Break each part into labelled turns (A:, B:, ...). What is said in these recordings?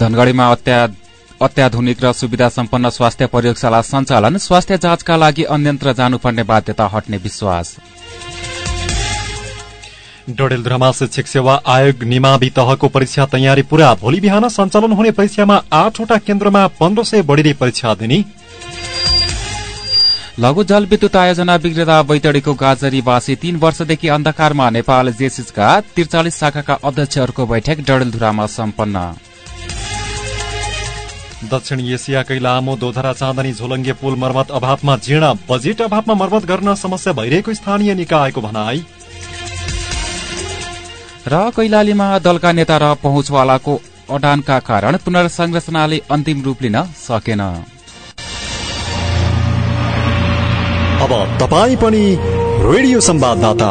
A: धनगढ़ीमा अत्याधुनिक र सुविधा सम्पन्न स्वास्थ्य प्रयोगशाला सञ्चालन स्वास्थ्य जाँचका लागि अन्यन्त्र जानुपर्ने बाध्यता हट्ने विश्वास।
B: डडेलधुरामा शिक्षक सेवा आयोग निमावि तहको परीक्षा तयारी पूरा। भोलि बिहान सञ्चालन हुने परीक्षामा आठवटा केन्द्रमा पन्ध्र सय बढ़ीले परीक्षा दिने।
A: लघु जलविद्युत आयोजना विक्रेता बैतडीको गाजरीवासी तीन वर्षदेखि अन्धकारमा नेपाल जेसिसका त्रिचालिस शाखाका अध्यक्षहरूको बैठक डडेलधुरामा सम्पन्न।
B: दक्षिण एसियाकै लामो दोधरा चाँदनी झोलङ्गे पुल मर्मत अभावमा जीर्ण बजेट अभावमा मर्मत गर्न समस्या भइरहेको स्थानीय निकायको भनाई।
A: र कैलालीमा दलका नेता र पहुँचवालाको अडानका कारण पुनर्संरचनाले अन्तिम रूप लिन सकेन।
B: अब तपाईँ पनि रेडियो संवाददाता।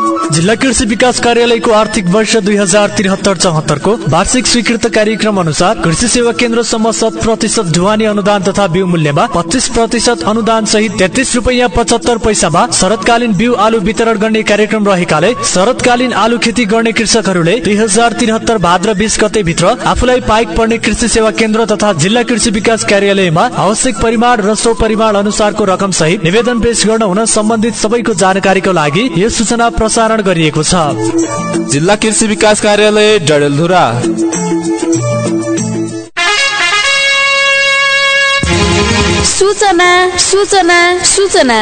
C: जिल्ला कृषि विकास कार्यालयको आर्थिक वर्ष दुई हजार त्रिहत्तर चौहत्तरको वार्षिक स्वीकृत कार्यक्रम अनुसार कृषि सेवा केन्द्रसम्म शत प्रतिशत ढुवानी अनुदान तथा बिउ मूल्यमा पच्चिस प्रतिशत अनुदान सहित तेत्तिस रुपियाँ पचहत्तर पैसामा शरतकालीन बिउ आलु वितरण गर्ने कार्यक्रम रहेकाले शरतकालीन आलु खेती गर्ने कृषकहरूले दुई हजार त्रिहत्तर भाद्र बिस गते भित्र आफूलाई पाइक पर्ने कृषि सेवा केन्द्र तथा जिल्ला कृषि विकास कार्यालयमा आवश्यक परिमाण र सो परिमाण अनुसारको रकम सहित निवेदन पेश गर्न हुन सम्बन्धित सबैको जानकारीको लागि यो सूचना प्रसारण गरिएको छ।
D: जिल्ला कृषि विकास कार्यालय डडेलधुरा।
E: सूचना सूचना सूचना।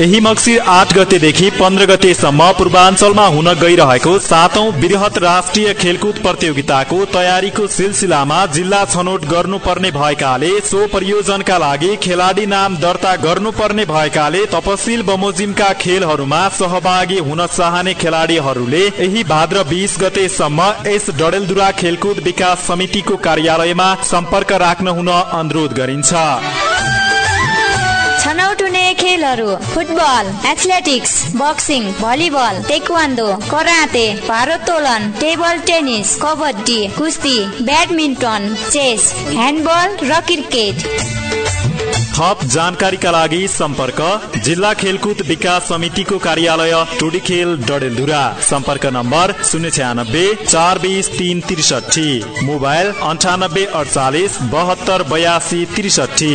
B: यही मक्सिर आठ गतेदेखि पन्ध्र गतेसम्म पूर्वाञ्चलमा हुन गइरहेको सातौं वृहत राष्ट्रिय खेलकुद प्रतियोगिताको तयारीको सिलसिलामा जिल्ला छनौट गर्नुपर्ने भएकाले सो परियोजनका लागि खेलाडी नाम दर्ता गर्नुपर्ने भएकाले तपसिल बमोजिमका खेलहरूमा सहभागी हुन चाहने खेलाडीहरूले यही भाद्र बिस गतेसम्म यस डडेलधुरा खेलकुद विकास समितिको कार्यालयमा सम्पर्क राख्न हुन अनुरोध गरिन्छ।
E: छनौट हुने खेलहरू football athletics boxing volleyball taekwondo karate भारोत्तोलन टेबल टेनिस कबड्डी कुस्ती ब्याडमिन्टन चेस ह्यान्डबल र क्रिकेट
B: थप जानकारीका लागि सम्पर्क जिल्ला खेलकुद विकास समितिको कार्यालय टुडी खेल डडेलधुरा। सम्पर्क नम्बर शून्य छ्यानब्बे चार बिस तिन त्रिसठी मोबाइल अन्ठानब्बे अडचालिस बहत्तर बयासी त्रिसठी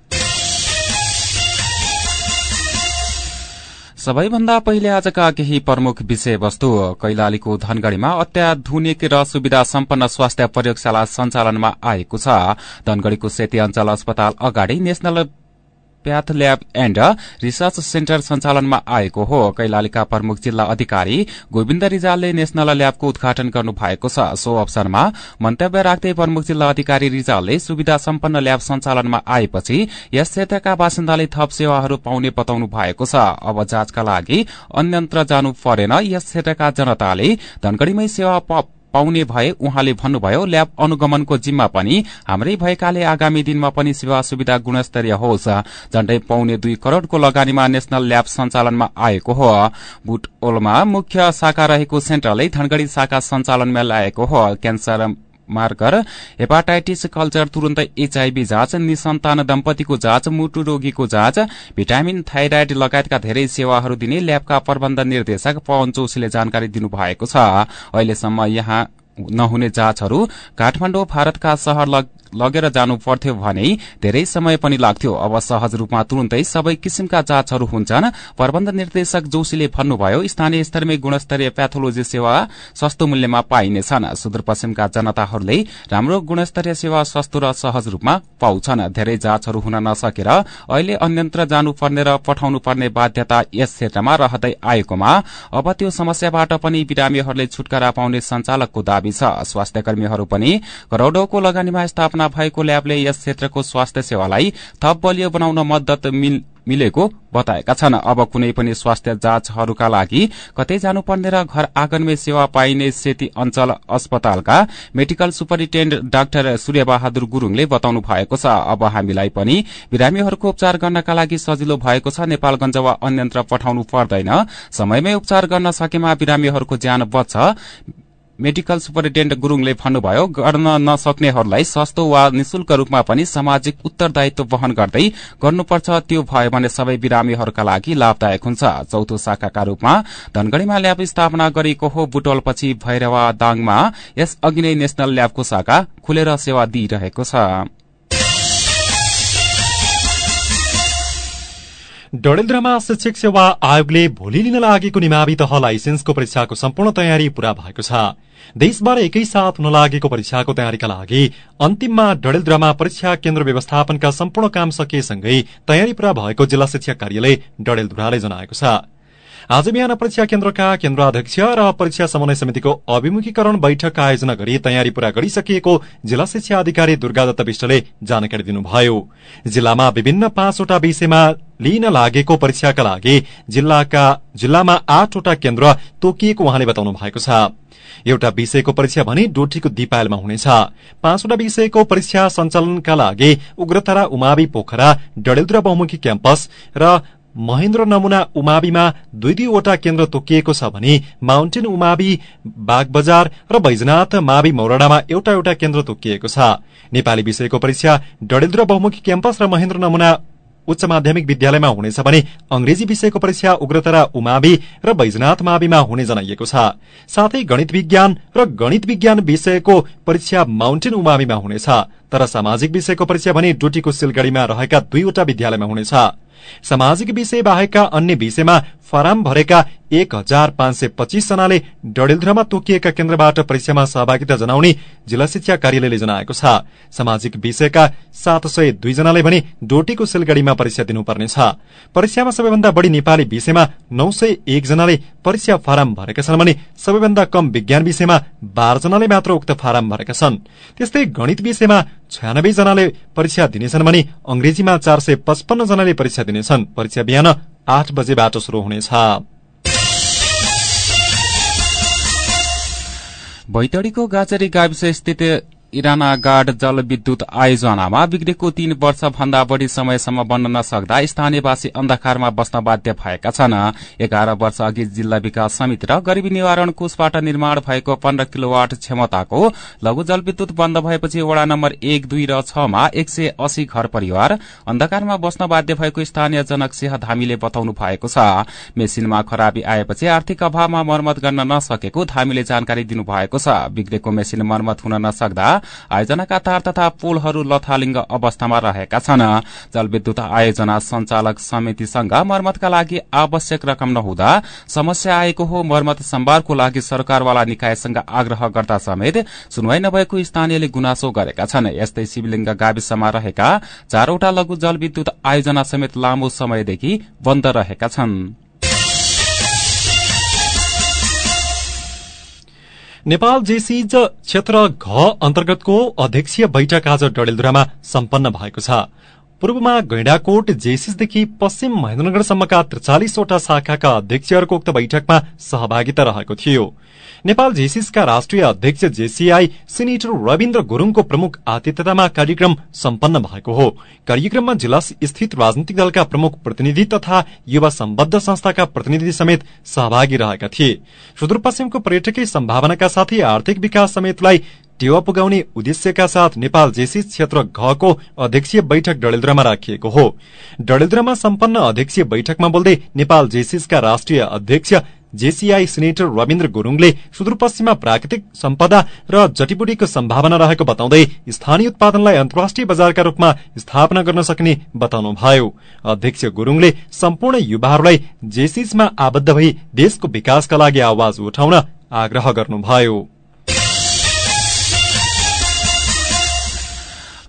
A: सबैभन्दा पहिले आजका केही प्रमुख विषयवस्तु कैलालीको धनगढ़ीमा अत्याधुनिक र सुविधा सम्पन्न स्वास्थ्य प्रयोगशाला सञ्चालनमा आएको छ। धनगढ़ीको सेती अञ्चल अस्पताल अगाडि national path lab and research centre सञ्चालनमा आएको हो। कैलालीका प्रमुख जिल्ला अधिकारी गोविन्द रिजालले नेशनल ल्याबको उद्घाटन गर्नु भएको छ। सो अवसरमा मन्तव्य राख्दै प्रमुख जिल्ला अधिकारी रिजालले सुविधा सम्पन्न ल्याब सञ्चालनमा आएपछि यस क्षेत्रका बासिन्दाले थप सेवाहरू पाउने बताउनु भएको छ। अब जाँचका लागि अन्यन्त्र जानु परेन। यस क्षेत्रका जनताले धनगढ़ीमै सेवा पाउने भए उहाँले भन्नुभयो ल्याब अनुगमनको जिम्मा पनि हाम्रै भएकाले आगामी दिनमा पनि सेवा सुविधा गुणस्तरीय होस्। झण्डै पाउने दुई करोड़को लगानीमा नेशनल ल्याब सञ्चालनमा आएको हो। बुटओलमा मुख्य शाखा रहेको सेन्टरले धनगढ़ी शाखा सञ्चालनमा ल्याएको हो। क्यान्सर मार्कर हेपाटाइटिस कल्चर तुरन्तै एचआईभी जाँच निसन्तान दम्पतिको जाँच मुटु रोगीको जाँच भिटामिन थाइराइड लगायतका धेरै सेवाहरू दिने ल्याबका प्रबन्ध निर्देशक पवन जोशीले जानकारी दिनुभएको छ। अहिलेसम्म यहाँ नहुने जाँचहरू काठमाडौँ भारतका शहर लगेर जानु पर्थ्यो भने धेरै समय पनि लाग्थ्यो। अब सहज रूपमा तुरन्तै सबै किसिमका जाँचहरू हुन्छन्। प्रबन्ध निर्देशक जोशीले भन्नुभयो स्थानीय स्तरमै गुणस्तरीय प्याथोलोजी सेवा सस्तो मूल्यमा पाइनेछन्। सुदूरपश्चिमका जनताहरूले राम्रो गुणस्तरीय सेवा सस्तो र सहज रूपमा पाउँछन्। धेरै जाँचहरू हुन नसकेर अहिले अन्यन्त्र जानुपर्ने र पठाउनु पर्ने बाध्यता यस क्षेत्रमा रहँदै आएकोमा अब त्यो समस्याबाट पनि बिरामीहरूले छुटकारा पाउने संचालकको दावी छ। स्वास्थ्य कर्मीहरू पनि करोड़ौंको लगानीमा स्थापना स्थापना भएको ल्याबले यस क्षेत्रको स्वास्थ्य सेवालाई थप बलियो बनाउन मद्दत मिलेको बताएका छन्। अब कुनै पनि स्वास्थ्य जाँचहरूका लागि कतै जानुपर्ने र घर आँगनमै सेवा पाइने सेती अञ्चल अस्पतालका मेडिकल सुपरिन्टेण्डेन्ट डाक्टर सूर्यबहादुर गुरूङले बताउनु भएको छ। अब हामीलाई पनि बिरामीहरूको उपचार गर्नका लागि सजिलो भएको छ। नेपालगंज वा अन्यन्त्र पठाउनु पर्दैन। समयमै उपचार गर्न सकेमा बिरामीहरूको ज्यान बच्छ। मेडिकल सुपरिन्टेण्डेन्ट गुरूङले भन्नुभयो गर्न नसक्नेहरूलाई सस्तो वा निशुल्क रूपमा पनि सामाजिक उत्तरदायित्व वहन गर्दै गर्नुपर्छ त्यो भयो भने सबै बिरामीहरूका लागि लाभदायक हुन्छ। चौथो शाखाका रूपमा धनगढ़ीमा ल्याब स्थापना गरिएको हो बुटोलपछि भैरवा दाङमा यस अघि नै नेशनल ल्याबको शाखा खुलेर सेवा दिइरहेको छ।
B: डडेलधुरामा शिक्षक सेवा आयोगले भोलि लिन लागेको निमावि तह लाइसेन्सको परीक्षाको सम्पूर्ण तयारी पूरा भएको छ। देशभर एकैसाथ हुन लागेको परीक्षाको तयारीका लागि अन्तिममा डडेलधुरामा परीक्षा केन्द्र व्यवस्थापनका सम्पूर्ण काम सकिएसँगै तयारी पूरा भएको जिल्ला शिक्षा कार्यालय डडेलधुराले जनाएको छ। आज बिहान परीक्षा केन्द्रका केन्द्राध्यक्ष र परीक्षा समन्वय समितिको अभिमुखीकरण बैठक आयोजना गरी तयारी पूरा गरिसकिएको जिल्ला शिक्षा अधिकारी दुर्गादत्त विष्टले जानकारी दिनुभयो। जिल्लामा विभिन्न पाँचवटा विषयमा लिन लागेको परीक्षाका लागि जिल्लामा आठवटा केन्द्र तोकिएको उहाँले बताउनु भएको छ। एउटा विषयको परीक्षा भने डोटीको दिपायलमा हुनेछ। पाँचवटा विषयको परीक्षा सञ्चालनका लागि उग्रतारा उमावि पोखरा डडेलधुरा बहुमुखी क्याम्पस र महेन्द्र नमुना उमाविमा दुई दुईवटा केन्द्र तोकिएको छ भने माउन्टेन उमावि बागबजार र बैजनाथ मावि मौराडामा एउटा एउटा केन्द्र तोकिएको छ। नेपाली विषयको परीक्षा डडेलधुरा बहुमुखी क्याम्पस र महेन्द्र नमुना उच्च माध्यमिक विद्यालयमा हुनेछ भने अंग्रेजी विषयको परीक्षा उग्रतरा उमावि र बैजनाथ माविमा हुने जनाइएको छ। साथै गणित विज्ञान र गणित विज्ञान विषयको परीक्षा माउन्टेन उमाविमा हुनेछ। तर सामाजिक विषयको परीक्षा भने डुटीको सिलगढ़ीमा रहेका दुईवटा विद्यालयमा हुनेछ। सामाजिक विषय बाहेकका अन्य विषयमा फाराम भरेका एक हजार पाँच सय पच्चीस जनाले डडेलधुरामा तोकिएका केन्द्रबाट परीक्षामा सहभागिता जनाउने जिल्ला शिक्षा कार्यालयले जनाएको छ। सामाजिक विषयका सात सय दुईजनाले भने डोटीको सिलगढ़ीमा परीक्षा दिनुपर्नेछ। परीक्षामा सबैभन्दा बढ़ी नेपाली विषयमा नौ सय एकजनाले परीक्षा फारम भरेका छन् भने सबैभन्दा कम विज्ञान विषयमा बाह्रजनाले मात्र उक्त फारम भरेका छन्। त्यस्तै गणित विषयमा छयानब्बे जनाले परीक्षा दिनेछन् भने अंग्रेजीमा चार सय पचपन्न जनाले परीक्षा दिनेछन्। परीक्षा बिहान आठ बजेबाट शुरू हुनेछ।
A: भैतडीको गाजरी गाविस स्थित इरानागाड जलविद्युत आयोजनामा बिग्रेको तीन वर्ष भन्दा बढ़ी समयसम्म बन्न नसक्दा स्थानीयवासी अन्धकारमा बस्न बाध्य भएका छन्। एघार वर्ष अघि जिल्ला विकास समिति र गरीबी निवारण कोषबाट निर्माण भएको पन्ध्र किलोवाट क्षमताको लघु जलविद्युत बन्द भएपछि वड़ा नम्बर एक दुई र छमा एक सय अस्सी घर परिवार अन्धकारमा बस्न बाध्य भएको स्थानीय जनक सिंह धामीले बताउनु भएको छ। मेसिनमा खराबी आएपछि आर्थिक अभावमा मर्मत गर्न नसकेको धामीले जानकारी दिनुभएको छ। बिग्रेको मेसिन मर्मत हुन नसक्दा आयोजनाका तार तथा पोलहरू लथालिङ्ग अवस्थामा रहेका छन्। जलविद्युत आयोजना संचालक समितिसँग मर्मतका लागि आवश्यक रकम नहुँदा समस्या आएको हो। मर्मत सम्भारको लागि सरकारवाला निकायसँग आग्रह गर्दा समेत सुनवाई नभएको स्थानीयले गुनासो गरेका छन्। यस्तै शिवलिङ्ग गाविसमा रहेका चारवटा लघु जलविद्युत आयोजना समेत लामो समयदेखि बन्द रहेका छनृ।
B: नेपाल जेसीज क्षेत्र घ अन्तर्गतको अध्यक्षीय बैठक आज डडेलधुरामा सम्पन्न भएको छ। पूर्वमा गैंडाकोट जेसिसदेखि पश्चिम महेन्द्रनगरसम्मका त्रिचालिसवटा शाखाका अध्यक्षहरूको उक्त बैठकमा सहभागिता रहेको थियो। नेपाल जेसिसका राष्ट्रिय अध्यक्ष जेसीआई सिनेटर रविन्द्र गुरूङको प्रमुख आतिथ्यतामा कार्यक्रम सम्पन्न भएको हो। कार्यक्रममा जिल्ला स्थित राजनीतिक दलका प्रमुख प्रतिनिधि तथा युवा सम्बद्ध संस्थाका प्रतिनिधि समेत सहभागी रहेका थिए। सुदूरपश्चिमको पर्यटकीय सम्भावनाका साथै आर्थिक विकास समेतलाई टेवा पुगाउने उद्देश्यका साथ नेपाल जेसिस क्षेत्र घको अध्यक्षीय बैठक डडेलधुरामा राखिएको हो। डडेलधुरामा सम्पन्न अध्यक्षीय बैठकमा बोल्दै नेपाल जेसिसका राष्ट्रिय अध्यक्ष जेसीआई सिनेटर रविन्द्र गुरूङले सुदूरपश्चिममा प्राकृतिक सम्पदा र जटीबुटीको सम्भावना रहेको बताउँदै स्थानीय उत्पादनलाई अन्तर्राष्ट्रिय बजारका रूपमा स्थापना गर्न सक्ने बताउनुभयो। अध्यक्ष गुरूङले सम्पूर्ण युवाहरूलाई जेसिसमा आबद्ध भई देशको विकासका लागि आवाज उठाउन आग्रह गर्नुभयो।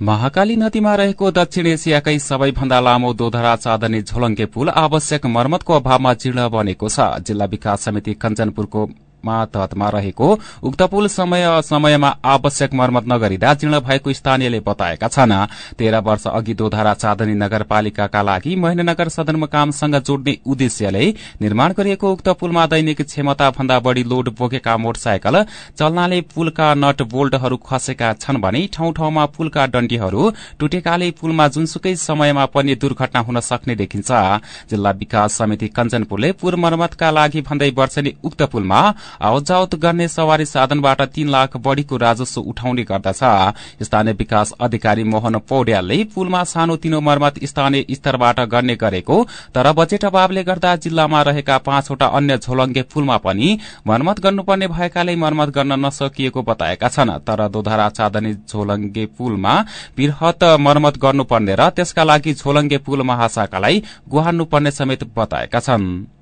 A: महाकाली नदीमा रहेको दक्षिण एसियाकै सबैभन्दा लामो दोधरा चाँदनी झोलङ्गे पुल आवश्यक मर्मतको अभावमा जीर्ण बनेको छ। जिल्ला विकास समिति कञ्चनपुरको तहतमा रहेको उक्त पुल समय समयमा आवश्यक मर्मत नगरिँदा जीर्ण भएको स्थानीयले बताएका छन्। तेह्र वर्ष अघि दोधारा चाँदनी नगरपालिकाका लागि महेन्द्रनगर सदरमुकामसँग जोड्ने उद्देश्यले निर्माण गरिएको उक्त पुलमा दैनिक क्षमता भन्दा बढ़ी लोड बोकेका मोटरसाइकल चल्नाले पुलका नट बोल्टहरू खसेका छन् भने ठाउँ ठाउँमा पुलका डण्डीहरू टुटेकाले पुलमा जुनसुकै समयमा पनि दुर्घटना हुन सक्ने देखिन्छ। जिल्ला विकास समिति कञ्चनपुरले पुल मर्मतका लागि भन्दै वर्षेनी उक्त पुलमा आवत जावत गर्ने सवारी साधनबाट तीन लाख बढ़ीको राजस्व उठाउने गर्दछ। स्थानीय विकास अधिकारी मोहन पौड्यालले पुलमा सानो तिनो मर्मत स्थानीय स्तरबाट गर्ने गरेको तर बजेट अभावले गर्दा जिल्लामा रहेका पाँचवटा अन्य झोलङ्गे पुलमा पनि मर्मत गर्नुपर्ने भएकाले मर्मत गर्न नसकिएको बताएका छन्। तर दोधरा चाँदनी झोलङ्गे पुलमा वृहत मर्मत गर्नुपर्ने र त्यसका लागि झोलङ्गे पुल महाशाखालाई गुहार्नुपर्ने समेत बताएका छनृ।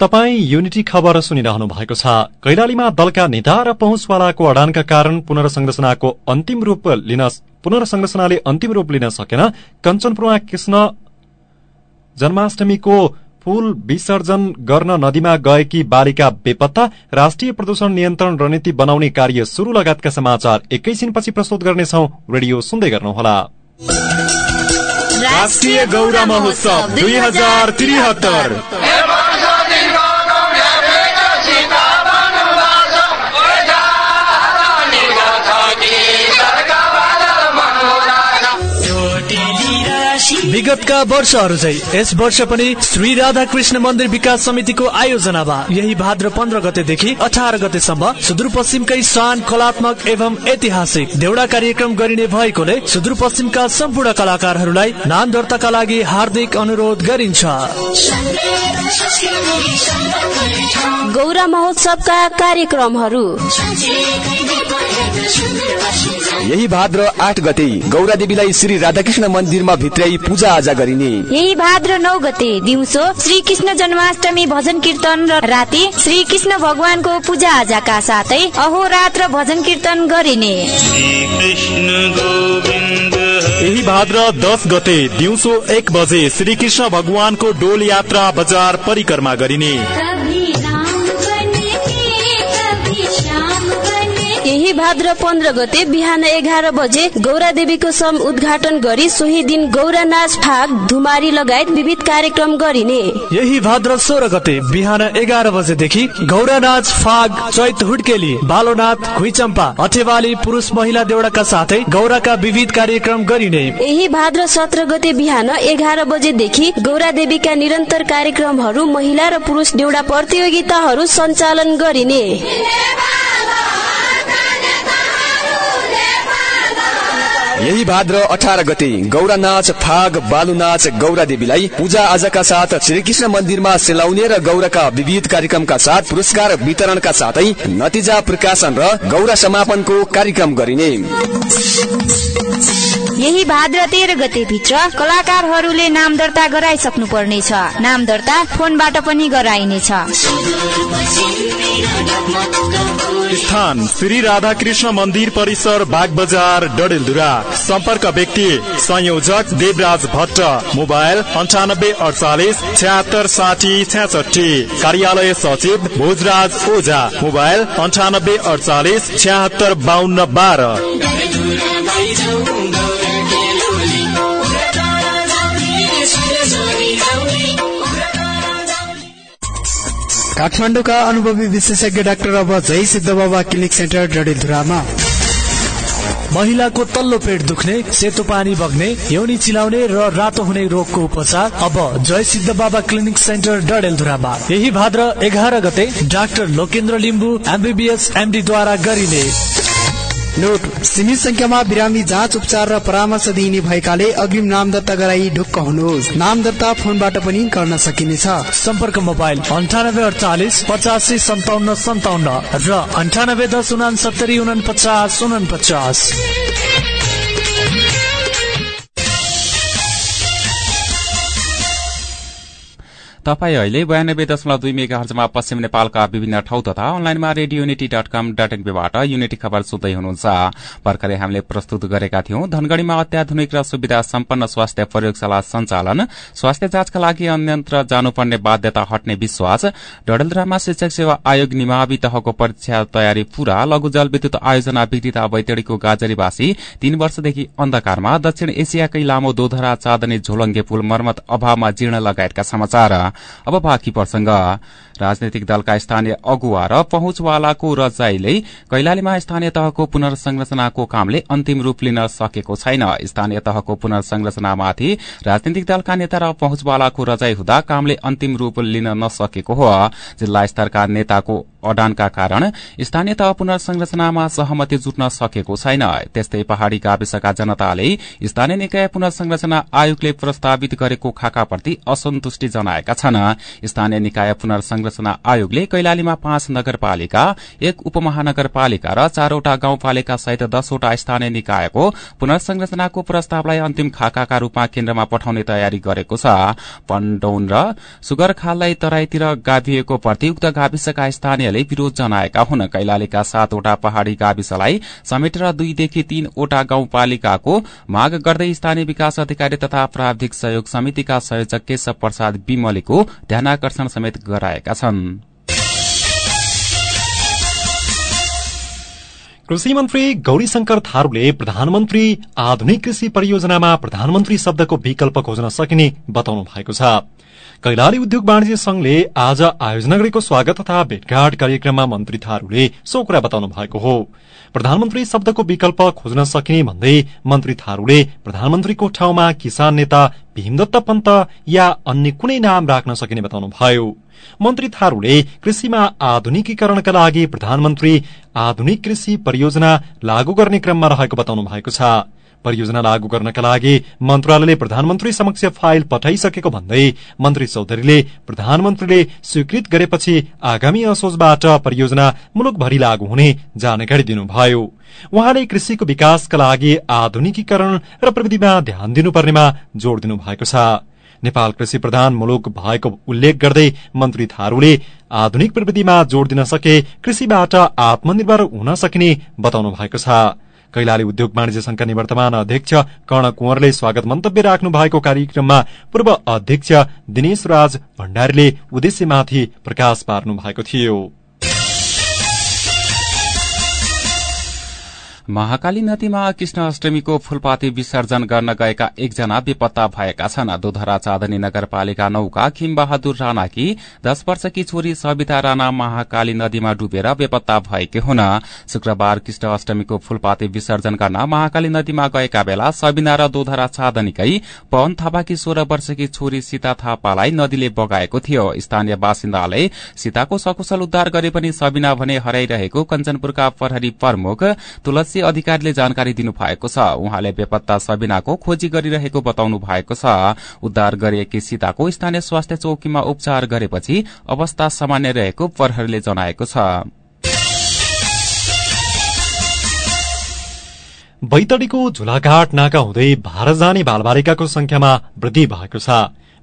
B: तपाई युनिटी खबर सुनिरहनु भएको छ। कैलालीमा दलका नेता र पहुँचवालाको अडानका कारण पुनर्संरचनाको अन्तिम रूप लिन पुनर्संरचनाले अन्तिम रूप लिन सकेन। कञ्चनपुरमा कृष्ण जन्माष्टमीको फूल विसर्जन गर्न नदीमा गएकी बालिका बेपत्ता राष्ट्रिय प्रदूषण नियन्त्रण रणनीति बनाउने कार्य शुरू लगायतका समाचार एकैछिनपछि प्रस्तुत गर्नेछौ रेडियो सुन्दै गर्नुहोला।
F: राष्ट्रिय गौरा महोत्सव दुई हजार त्रिहत्तर।
C: विगतका वर्षहरू चाहिँ यस वर्ष पनि श्री राधाकृष्ण मन्दिर विकास समितिको आयोजनामा यही भाद्र पन्ध्र गतेदेखि अठार गतेसम्म सुदूरपश्चिमकै शान कलात्मक एवं ऐतिहासिक देउडा कार्यक्रम गरिने भएकोले सुदूरपश्चिमका सम्पूर्ण कलाकारहरूलाई नाम दर्ताका लागि हार्दिक अनुरोध गरिन्छ।
G: गौरा महोत्सवका कार्यक्रमहरू।
D: यही भाद्र आठ गते गौरा देवीलाई श्री राधाकृष्ण मन्दिरमा भित्र्याई पूजा आजा गरिने।
E: यही भाद्र नौ गते दिउँसो श्री कृष्ण जन्माष्टमी भजन कीर्तन र राति श्री कृष्ण भगवानको पूजा आजाका साथै अहोरात्र भजन कीर्तन गरिने।
B: यही भाद्र दस गते दिउँसो एक बजे श्री कृष्ण भगवानको डोल यात्रा बजार परिक्रमा गरिने।
G: यही भाद्र पन्ध्र गते बिहान एघार बजे गौरा देवीको सम उद्घाटन गरी सोही दिन गौरा नाच फाग धुमारी लगायत विविध कार्यक्रम गरिने।
C: यही भाद्र सोह्र गते बिहान एघार बजेदेखि गौरा नाच फाग चैत हुड्केली बालोनाथ खुइचम्पा अथेवाली पुरुष महिला देउडाका साथै गौराका विविध कार्यक्रम गरिने।
G: यही भाद्र सत्र गते बिहान एघार बजेदेखि गौरा देवीका निरन्तर कार्यक्रमहरू महिला र पुरुष देउडा प्रतियोगिताहरू सञ्चालन गरिने।
D: यही भाद्र अठार गते गौरा नाच फाग बालु नाच गौरा देवीलाई पूजा आजाका साथ श्रीकृष्ण मन्दिरमा सेलाउने र गौराका विविध कार्यक्रमका साथ पुरस्कार वितरणका साथै नतिजा प्रकाशन र गौरा समापनको कार्यक्रम गरिने।
E: यही भाद्र तेह्र गते भित्र कलाकारहरूले नाम दर्ता गराइसक्नु पर्नेछ नाम दर्ता फोनबाट पनि गराइनेछ।
B: स्थान श्री राधाकृष्ण मन्दिर परिसर बाग बजार डडेलधुरा। सम्पर्क व्यक्ति संयोजक देवराज भट्ट। मोबाइल अन्ठानब्बे अडचालिस छ्यात्तर साठी छ्यासठी कार्यालय सचिव भोजराज ओझा। मोबाइल अन्ठानब्बे अडचालिस छ्यात्तर बाहन्न बाह्र।
H: काठमाडौँका अनुभवी विशेषज्ञ डाक्टर अब जय सिद्ध बाबा क्लिनिक सेन्टर डडेलधुरामा।
C: महिलाको तल्लो पेट दुख्ने सेतो पानी बग्ने यौनी चिलाउने र रातो हुने रोगको उपचार अब जय सिद्ध बाबा क्लिनिक सेन्टर डडेलधुरामा। यही भाद्र एघार गते डाक्टर लोकेन्द्र लिम्बू एमबिबिएस एमडीद्वारा गरिने
H: नोट। सीमित संख्यामा बिरामी जाँच उपचार र परामर्श दिइने भएकाले अग्रिम नाम दर्ता गराई ढुक्क हुनुहोस्। नाम दर्ता फोनबाट पनि गर्न सकिनेछ।
C: सम्पर्क मोबाइल अन्ठानब्बे अडचालिस पचासी सन्ताउन्न सन्ताउन्न र अन्ठानब्बे दस उनासत्तरी उनपचास उनपचास।
A: तपाईँ अहिले बयानब्बे दशमलव दुई मेगा हर्जमा पश्चिम नेपालका विभिन्न ठाउँ तथा अनलाइनमा radio unity dot com dot एनपीबाट unity खबर सुन्दै हुनुहुन्छ। भर्खरै हामीले प्रस्तुत गरेका थियौं धनगढ़ीमा अत्याधुनिक र सुविधा सम्पन्न स्वास्थ्य प्रयोगशाला सञ्चालन स्वास्थ्य जाँचका लागि अन्यन्त्र जानुपर्ने बाध्यता हट्ने विश्वास डडेलधुरामा शिक्षक सेवा आयोग निमावि तहको परीक्षा तयारी पूरा लघु जल विद्युत आयोजना विदिता बैतडीको गाजरीवासी तीन वर्षदेखि अन्धकारमा दक्षिण एसियाकै लामो दोधरा चाँदनी झोलङ्गे पुल मर्मत अभावमा जीर्ण लगायतका समाचार। अब बाँकी प्रसंग राजनैतिक दलका स्थानीय अगुवा र पहुँचवालाको रजाईले कैलालीमा स्थानीय तहको पुनर्संरचनाको कामले अन्तिम रूप लिन सकेको छैन। स्थानीय तहको पुनर्संरचनामाथि राजनैतिक दलका नेता र पहुँचवालाको रजाई हुँदा कामले अन्तिम रूप लिन नसकेको हो। जिल्ला स्तरका नेताको अडानका कारण स्थानीय तह पुनर्संरचनामा सहमति जुट्न सकेको छैन। त्यस्तै पहाड़ी गाविसका जनताले स्थानीय निकाय पुनर्संरचना आयोगले प्रस्तावित गरेको खाकाप्रति असन्तुष्टि जनाएका छन्। स्थानीय निकाय पुनर्संरचना आयोगले कैलालीमा पाँच नगरपालिका एक उपमहानगरपालिका र चारवटा गाउँपालिका सहित दसवटा स्थानीय निकायको पुनर्संरचनाको प्रस्तावलाई अन्तिम खाकाका रूपमा केन्द्रमा पठाउने तयारी गरेको छ। पण्डौन र सुगरखाललाई तराईतिर गाभिएको प्रति उक्त गाविसका स्थानीयले विरोध जनाएका हुन् कैलालीका सातवटा पहाड़ी गाविसलाई समेटेर दुईदेखि तीनवटा गाउँपालिकाको माग गर्दै स्थानीय विकास अधिकारी तथा प्राविधिक सहयोग समितिका संयोजक केशव प्रसाद विमलीको ध्यानकर्षण समेत गराएका छन्।
B: कृषि मन्त्री गौरीशंकर थारूले प्रधानमन्त्री आधुनिक कृषि परियोजनामा प्रधानमन्त्री शब्दको विकल्प खोज्न सकिने बताउनु भएको छ। कैलाली उद्योग वाणिज्य संघले आज आयोजना गरेको स्वागत तथा भेटघाट कार्यक्रममा मन्त्री थारूले सो कुरा बताउनु भएको हो। प्रधानमन्त्री शब्दको विकल्प खोज्न सकिने भन्दै मन्त्री थारूले प्रधानमन्त्रीको ठाउँमा किसान नेता भीमदत्त पन्त या अन्य कुनै नाम राख्न सकिने बताउनु भयो। मन्त्री थारूले कृषिमा आधुनिकीकरणका लागि प्रधानमन्त्री आधुनिक कृषि परियोजना लागू गर्ने क्रममा रहेको बताउनु भएको छ। परियोजना लागू गर्नका लागि मन्त्रालयले प्रधानमन्त्री समक्ष फाइल पठाइसकेको भन्दै मन्त्री चौधरीले प्रधानमन्त्रीले स्वीकृत गरेपछि आगामी असोजबाट परियोजना मुलुकभरि लागू हुने जानकारी दिनुभयो। उहाँले कृषिको विकासका लागि आधुनिकीकरण र प्रविधिमा ध्यान दिनुपर्नेमा जोड़ दिनु भएको छ। नेपाल कृषि प्रधान मुलुक भएको उल्लेख गर्दै मन्त्री थारूले आधुनिक प्रविधिमा जोड़ दिन सके कृषिबाट आत्मनिर्भर हुन सकिने बताउनु भएको छ। कैलाली उद्योग वाणिज्य संघका निवर्तमान अध्यक्ष कर्ण कुँवरले स्वागत मन्तव्य राख्नु भएको कार्यक्रममा पूर्व अध्यक्ष दिनेश राज भण्डारीले उद्देश्यमाथि प्रकाश पार्नु भएको थियो।
A: महाकाली नदीमा कृष्ण अष्टमीको फूलपाती विसर्जन गर्न गएका एकजना बेपत्ता भएका छन्। दोधरा चाँदनी नगरपालिका नौका खिम बहादुर राणाकी दश वर्षकी छोरी सविता राणा महाकाली नदीमा डुबेर बेपत्ता भएकी हुन्। शुक्रबार कृष्ण अष्टमीको फूलपाती विसर्जन गर्न महाकाली नदीमा गएका बेला सबिना र दोधरा चाँदनीकै पवन थापाकी सोह्र वर्षकी छोरी सीता थापालाई नदीले बगाएको थियो। स्थानीय बासिन्दाले सीताको सकुशल उद्धार गरे पनि सबिना भने हराइरहेको कञ्चनपुरका प्रहरी प्रमुख तुलसी अधिकारीले जानकारी दिनु भएको छ। उहाँले बेपत्ता सबिनाको खोजी गरिरहेको बताउनु भएको छ। उद्धार गरिएकी सीताको स्थानीय स्वास्थ्य चौकीमा उपचार गरेपछि अवस्था सामान्य रहेको प्रहरीले जनाएको छ।
B: बैतडीको झुलाघाट नाका हुँदै भारत जाने बालबालिकाको संख्यामा वृद्धि भएको छ।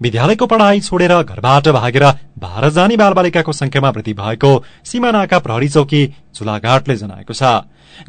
B: विद्यालयको पढ़ाई छोडेर घरबाट भागेर भारत जाने बालबालिकाको संख्यामा वृद्धि भएको सीमानाका प्रहरी चौकी झुलाघाटले जनाएको छ।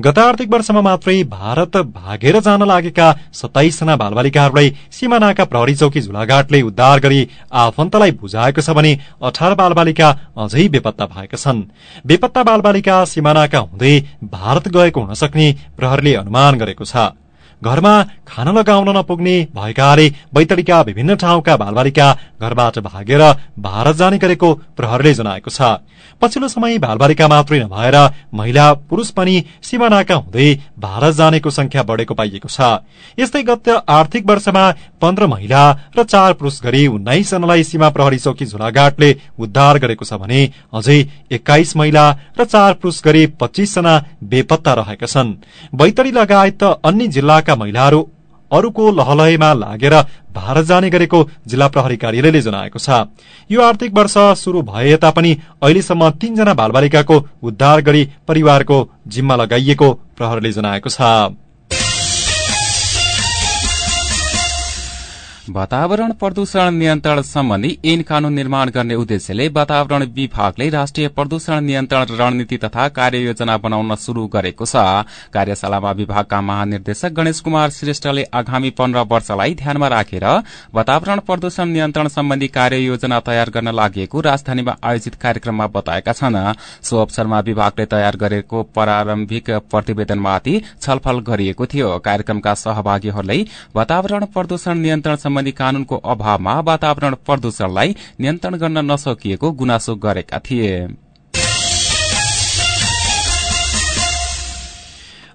B: गत आर्थिक वर्षमा मात्रै भारत भागेर जान लागेका सत्ताइसजना बालबालिकाहरूलाई सीमानाका प्रहरी चौकी झुलाघाटले उद्धार गरी आफन्तलाई बुझाएको छ भने अठार बालबालिका अझै बेपत्ता भएका छन्। बेपत्ता बालबालिका सीमानाका हुँदै भारत गएको हुन सक्ने प्रहरीले अनुमान गरेको छ। घरमा खाना लगाउन नपुग्ने भएकाले बैतडीका विभिन्न ठाउँका बालबालिका घरबाट भागेर भारत जाने गरेको प्रहरले जनाएको छ। पछिल्लो समय बालबालिका मात्रै नभएर महिला पुरूष पनि सीमानाका हुँदै भारत जानेको संख्या बढ़ेको पाइएको छ। यस्तै गत आर्थिक वर्षमा पन्ध्र महिला र चार पुरूष गरी उन्नाइसजनालाई सीमा प्रहरी चौकी झोलाघाटले उद्धार गरेको छ भने अझै एक्काइस महिला र चार पुरूष गरी पच्चीसजना बेपत्ता रहेका छन्। बैतडी लगायत अन्य जिल्लाका महिलाहरू अरूको लहलहैमा लागेर भारत जाने गरेको जिल्ला प्रहरी कार्यालयले जनाएको छ। यो आर्थिक वर्ष शुरू भए तापनि अहिलेसम्म तीनजना बालबालिकाको उद्धार गरी परिवारको जिम्मा लगाइएको प्रहरले जनाएको छ।
A: वातावरण प्रदूषण नियन्त्रण सम्बन्धी ऐन कानून निर्माण गर्ने उद्देश्यले वातावरण विभागले राष्ट्रिय प्रदूषण नियन्त्रण रणनीति तथा कार्ययोजना बनाउन शुरू गरेको छ। कार्यशालामा विभागका महानिर्देशक गणेश कुमार श्रेष्ठले आगामी पन्ध्र वर्षलाई ध्यानमा राखेर वातावरण प्रदूषण नियन्त्रण सम्बन्धी कार्ययोजना तयार गर्न लागि राजधानीमा आयोजित कार्यक्रममा बताएका छन्। सो अवसरमा विभागले तयार गरेको प्रारम्भिक प्रतिवेदनमाथि छलफल गरिएको थियो। कार्यक्रमका सहभागीहरूले वातावरण प्रदूषण नियन्त्रण सम्बन्धी कानूनको अभावमा वातावरण प्रदूषणलाई नियन्त्रण गर्न नसकिएको गुनासो गरेका थिए।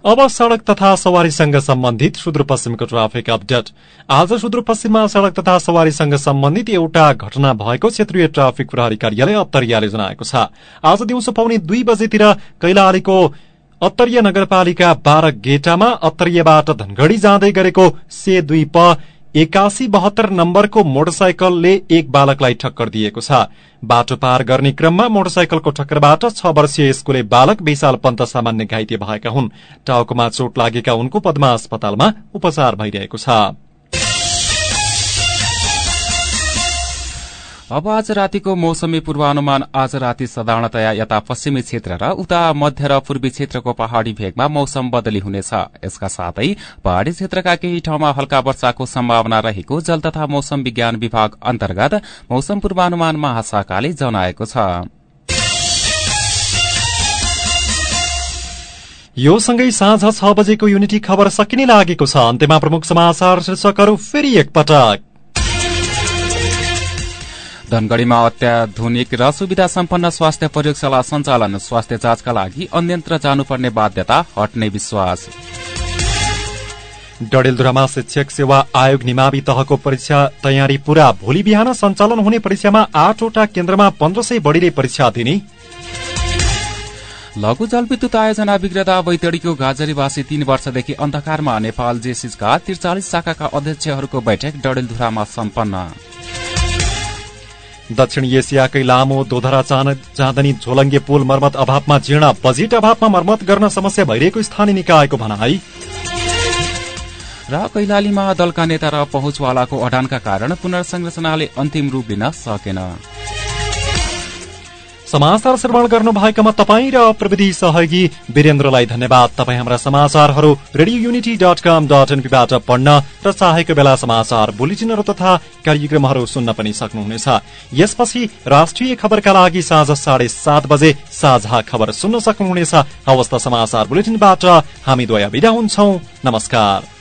B: अब सड़क तथा सवारीसँग सम्बन्धित सुदूरपश्चिमको ट्राफिक अपडेट। आज सुदूरपश्चिममा सड़क तथा सवारीसँग सम्बन्धित एउटा घटना भएको क्षेत्रीय ट्राफिक प्रहरी कार्यालय अत्तरियाले जनाएको छ। आज दिउँसो पाउने दुई बजेतिर कैलालीको अत्तरिया नगरपालिका बाह्र गेटामा अत्तरियाबाट धनगढ़ी जाँदै गरेको से दुई प एकासी बहत्तर नम्बरको मोटरसाइकलले एक बालकलाई ठक्कर दिएको छ। बाटो पार गर्ने क्रममा मोटरसाइकलको ठक्करबाट छ वर्षीय स्कूले बालक विशाल पन्त सामान्य घाइते भएका हुन्। टाउकोमा चोट लागेका उनको पद्मा अस्पतालमा उपचार भइरहेको छ।
A: अब आज रातिको मौसमी पूर्वानुमान आज राति साधारणतया यता पश्चिमी क्षेत्र र उता मध्य र पूर्वी क्षेत्रको पहाड़ी भेगमा मौसम बदली हुनेछ। यसका साथै पहाड़ी क्षेत्रका केही ठाउँमा हल्का वर्षाको सम्भावना रहेको जल तथा मौसम विज्ञान विभाग अन्तर्गत मौसम पूर्वानुमान महाशाखाले जनाएको छ।
B: यो सँगै साँझ छ बजेको युनिटी खबर सकिने लागेको छ। अन्त्यमा प्रमुख समाचार शीर्षकहरू फेरि एकपटक।
A: धनगढ़ीमा अत्याधुनिक र सुविधा सम्पन्न स्वास्थ्य प्रयोगशाला सञ्चालन स्वास्थ्य जाँचका लागि अन्यन्त्र जानुपर्ने बाध्यता हट्ने विश्वास।
B: डडेलधुरामा शिक्षक सेवा आयोग निमावि तहको परीक्षा तयारी पूरा भोलि बिहान सञ्चालन हुने परीक्षामा आठवटा केन्द्रमा पन्ध्र सय बढ़ीले परीक्षा दिने।
A: लघु जलविद्युत आयोजना बिग्रदा बैतडीको गाजरीवासी तीन वर्षदेखि अन्धकारमा नेपाल जेसिसका त्रिचालिस शाखाका अध्यक्षहरूको बैठक डडेलधुरामा सम्पन्न।
B: दक्षिण एसियाकै लामो दोधरा चाँदनी झोलङ्गे पुल मर्मत अभावमा जीर्ण बजेट अभावमा मर्मत गर्न समस्या भइरहेको स्थानीय निकायको भनाई।
A: र कैलालीमा दलका नेता र पहुँचवालाको अडानका कारण पुनर्संरचनाले अन्तिम रूप लिन सकेन।
B: समाचार श्रवण गर्नु भएकोमा तपाईँ र प्रविधि सहयोगी वीरेन्द्रलाई धन्यवाद। तपाईँ हाम्रा समाचारहरू radio unity dot com dot एनपीबाट पढ्न र चाहेको बेला समाचार बुलेटिनहरू तथा कार्यक्रमहरू सुन्न पनि सक्नुहुनेछ। यसपछि राष्ट्रिय खबरका लागि साँझ साढे सात बजे साझा खबर सुन्न सक्नुहुनेछ। अवस्था समाचार बुलेटिनबाट हामी द्वया विदा हुन्छौ। नमस्कार।